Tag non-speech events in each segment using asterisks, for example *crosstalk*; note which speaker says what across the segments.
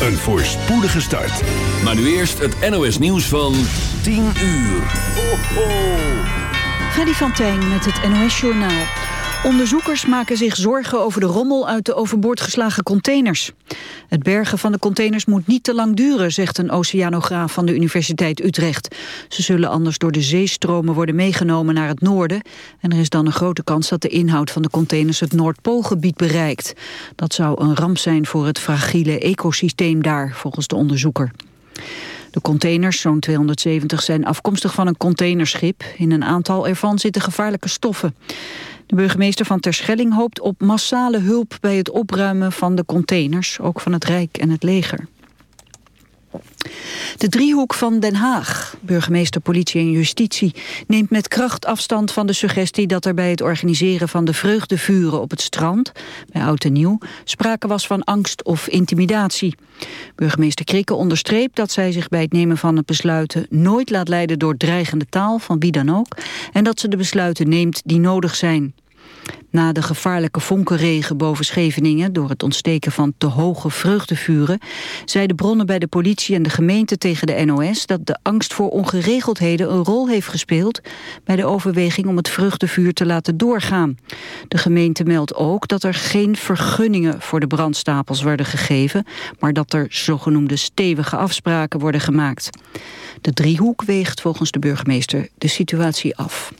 Speaker 1: een voorspoedige start.
Speaker 2: Maar nu eerst het NOS nieuws van 10 uur. Ho, ho.
Speaker 3: Van Tijn met het NOS Journaal. Onderzoekers maken zich zorgen over de rommel uit de overboord geslagen containers. Het bergen van de containers moet niet te lang duren, zegt een oceanograaf van de Universiteit Utrecht. Ze zullen anders door de zeestromen worden meegenomen naar het noorden. En er is dan een grote kans dat de inhoud van de containers het Noordpoolgebied bereikt. Dat zou een ramp zijn voor het fragiele ecosysteem daar, volgens de onderzoeker. De containers, zo'n 270, zijn afkomstig van een containerschip. In een aantal ervan zitten gevaarlijke stoffen. De burgemeester van Terschelling hoopt op massale hulp bij het opruimen van de containers, ook van het Rijk en het leger. De driehoek van Den Haag, burgemeester, politie en justitie... neemt met kracht afstand van de suggestie dat er bij het organiseren van de vreugdevuren op het strand, bij Oud en Nieuw, sprake was van angst of intimidatie. Burgemeester Krikke onderstreept dat zij zich bij het nemen van het besluiten nooit laat leiden door dreigende taal, van wie dan ook, en dat ze de besluiten neemt die nodig zijn. Na de gevaarlijke vonkenregen boven Scheveningen... door het ontsteken van te hoge vreugdevuren... zeiden bronnen bij de politie en de gemeente tegen de NOS... dat de angst voor ongeregeldheden een rol heeft gespeeld... bij de overweging om het vreugdevuur te laten doorgaan. De gemeente meldt ook dat er geen vergunningen... voor de brandstapels worden gegeven... maar dat er zogenoemde stevige afspraken worden gemaakt. De driehoek weegt volgens de burgemeester de situatie af.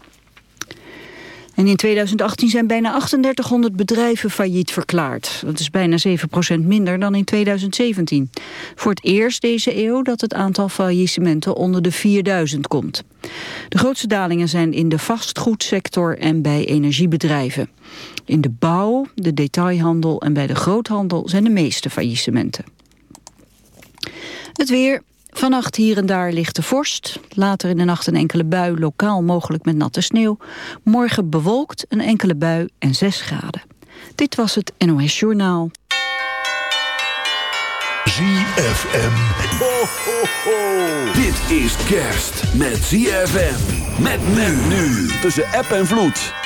Speaker 3: En in 2018 zijn bijna 3800 bedrijven failliet verklaard. Dat is bijna 7% minder dan in 2017. Voor het eerst deze eeuw dat het aantal faillissementen onder de 4000 komt. De grootste dalingen zijn in de vastgoedsector en bij energiebedrijven. In de bouw, de detailhandel en bij de groothandel zijn de meeste faillissementen. Het weer, Vannacht hier en daar ligt de vorst. Later in de nacht een enkele bui, lokaal mogelijk met natte sneeuw. Morgen bewolkt, een enkele bui en 6 graden. Dit was het NOS Journaal.
Speaker 1: ZFM.
Speaker 2: Ho, ho, ho. Dit is kerst met ZFM. Met men nu. Tussen app en vloed.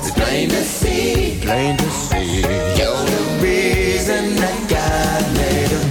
Speaker 4: Plain to see, plain to see. You're the reason that God made a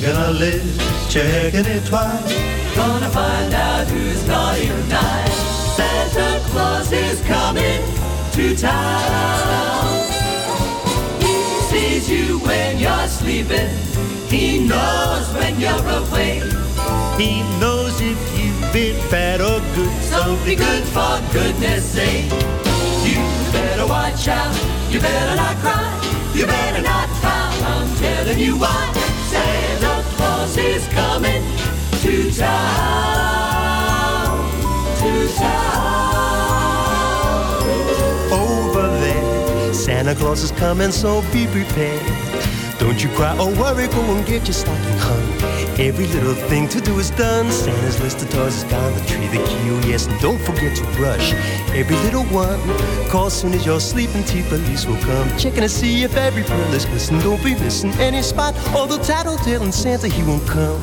Speaker 5: He's making a list, checking it twice.
Speaker 6: Gonna find out who's naughty or nice. Santa Claus is coming to town. He sees you when you're sleeping. He knows when you're awake.
Speaker 5: He knows if you've been bad or good.
Speaker 6: So be good for goodness sake. You better watch out. You better not cry. You better not pout. I'm telling you why. Claus is coming to town. To town.
Speaker 5: Over there, Santa Claus is coming, so be prepared. Don't you cry or worry, go and get your stocking hung. Every little thing to do is done. Santa's list of toys is down the tree, the key, oh yes, and don't forget to brush every little one. Call soon as you're sleeping, tea police will come. Checking to see if every pearl is glistening. Don't be missing any spot, although tattletale Santa, he won't come.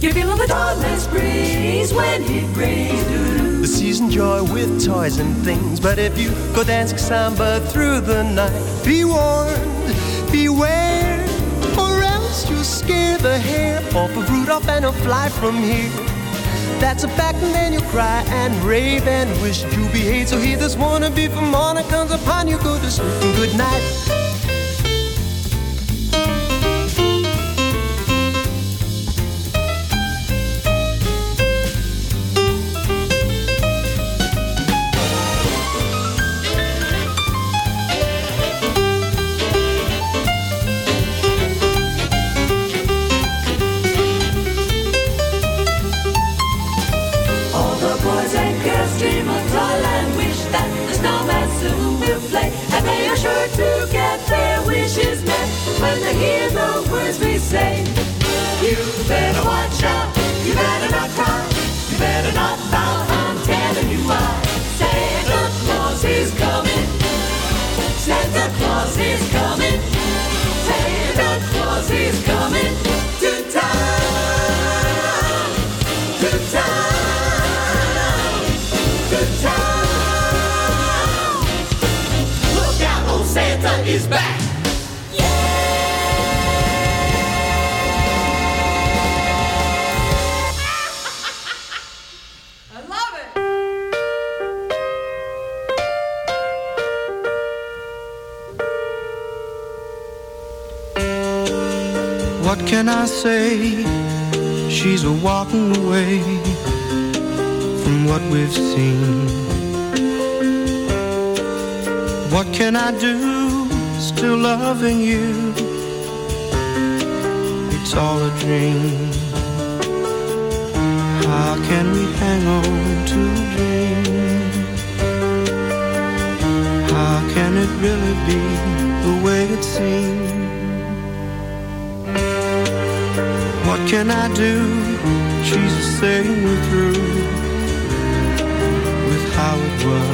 Speaker 6: Give your love a dawnless breeze when he brings doo
Speaker 5: The season joy with toys and things. But if you go dancing samba through the night, be warned, beware, or you'll scare the hair off of Rudolph and he'll fly from here. That's a fact, and then you'll cry and rave and wish you be behave. So hear this wannabe from morning comes upon you. Go to sleep and good night.
Speaker 6: Snowman soon will play, and they are sure to get their wishes met when they hear the words we say. You better watch is back. *laughs*
Speaker 7: What can I say? She's a walking away from what we've seen. What can I do? Still loving you. It's all a dream. How can we hang on to a dream? How can it really be the way it seems? What can I do? She's saying me through with how it was.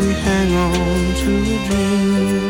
Speaker 7: Hang on to a dream?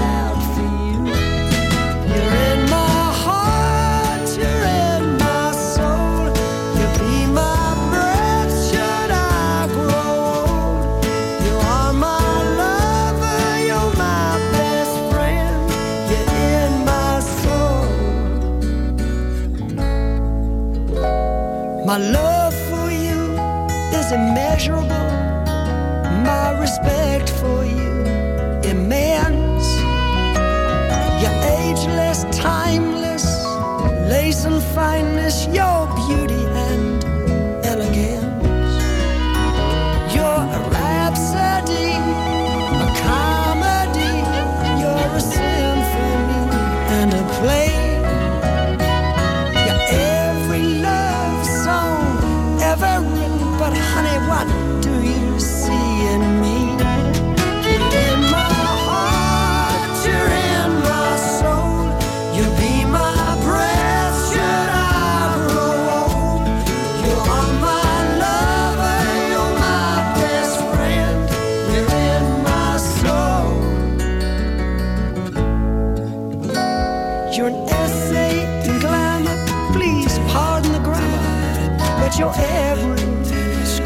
Speaker 8: My love for you is immeasurable.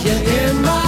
Speaker 8: You're in my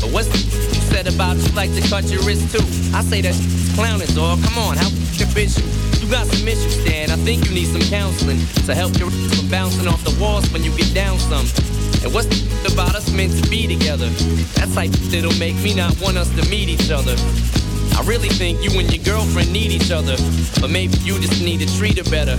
Speaker 9: But what's the said about you like to cut your wrist too? I say that clowning, dog. Come on, how f***ing bitch you? Got some issues, Stan. I think you need some counseling to help you from bouncing off the walls when you get down some. And what's the about us meant to be together? That's like that'll make me not want us to meet each other. I really think you and your girlfriend need each other, but maybe you just need to treat her better.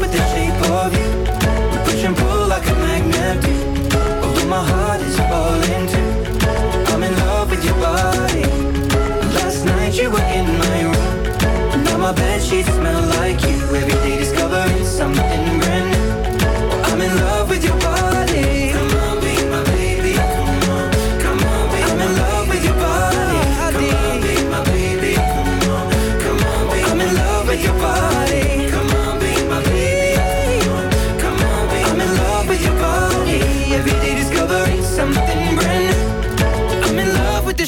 Speaker 10: my bed sheets smell like you. Every day discovering something brand new.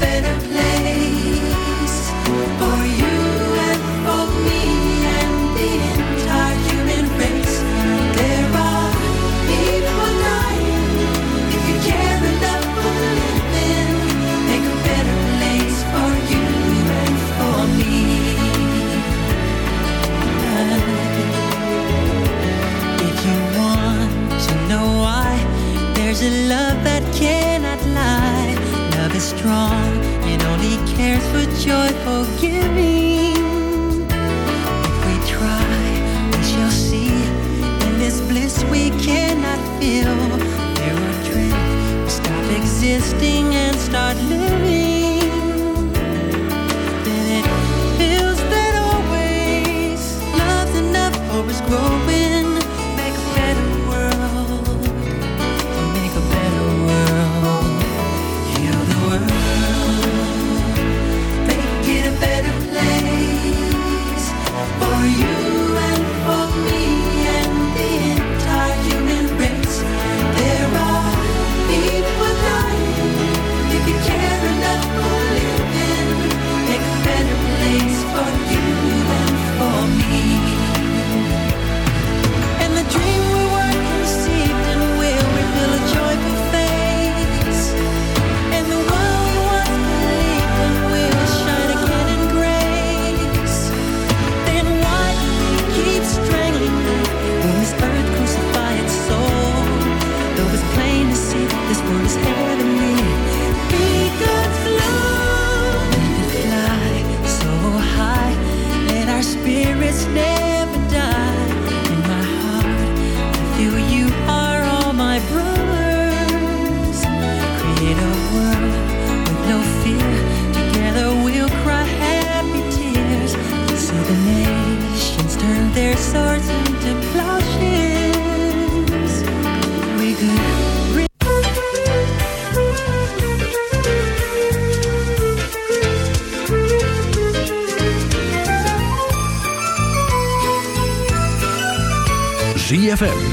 Speaker 2: better place.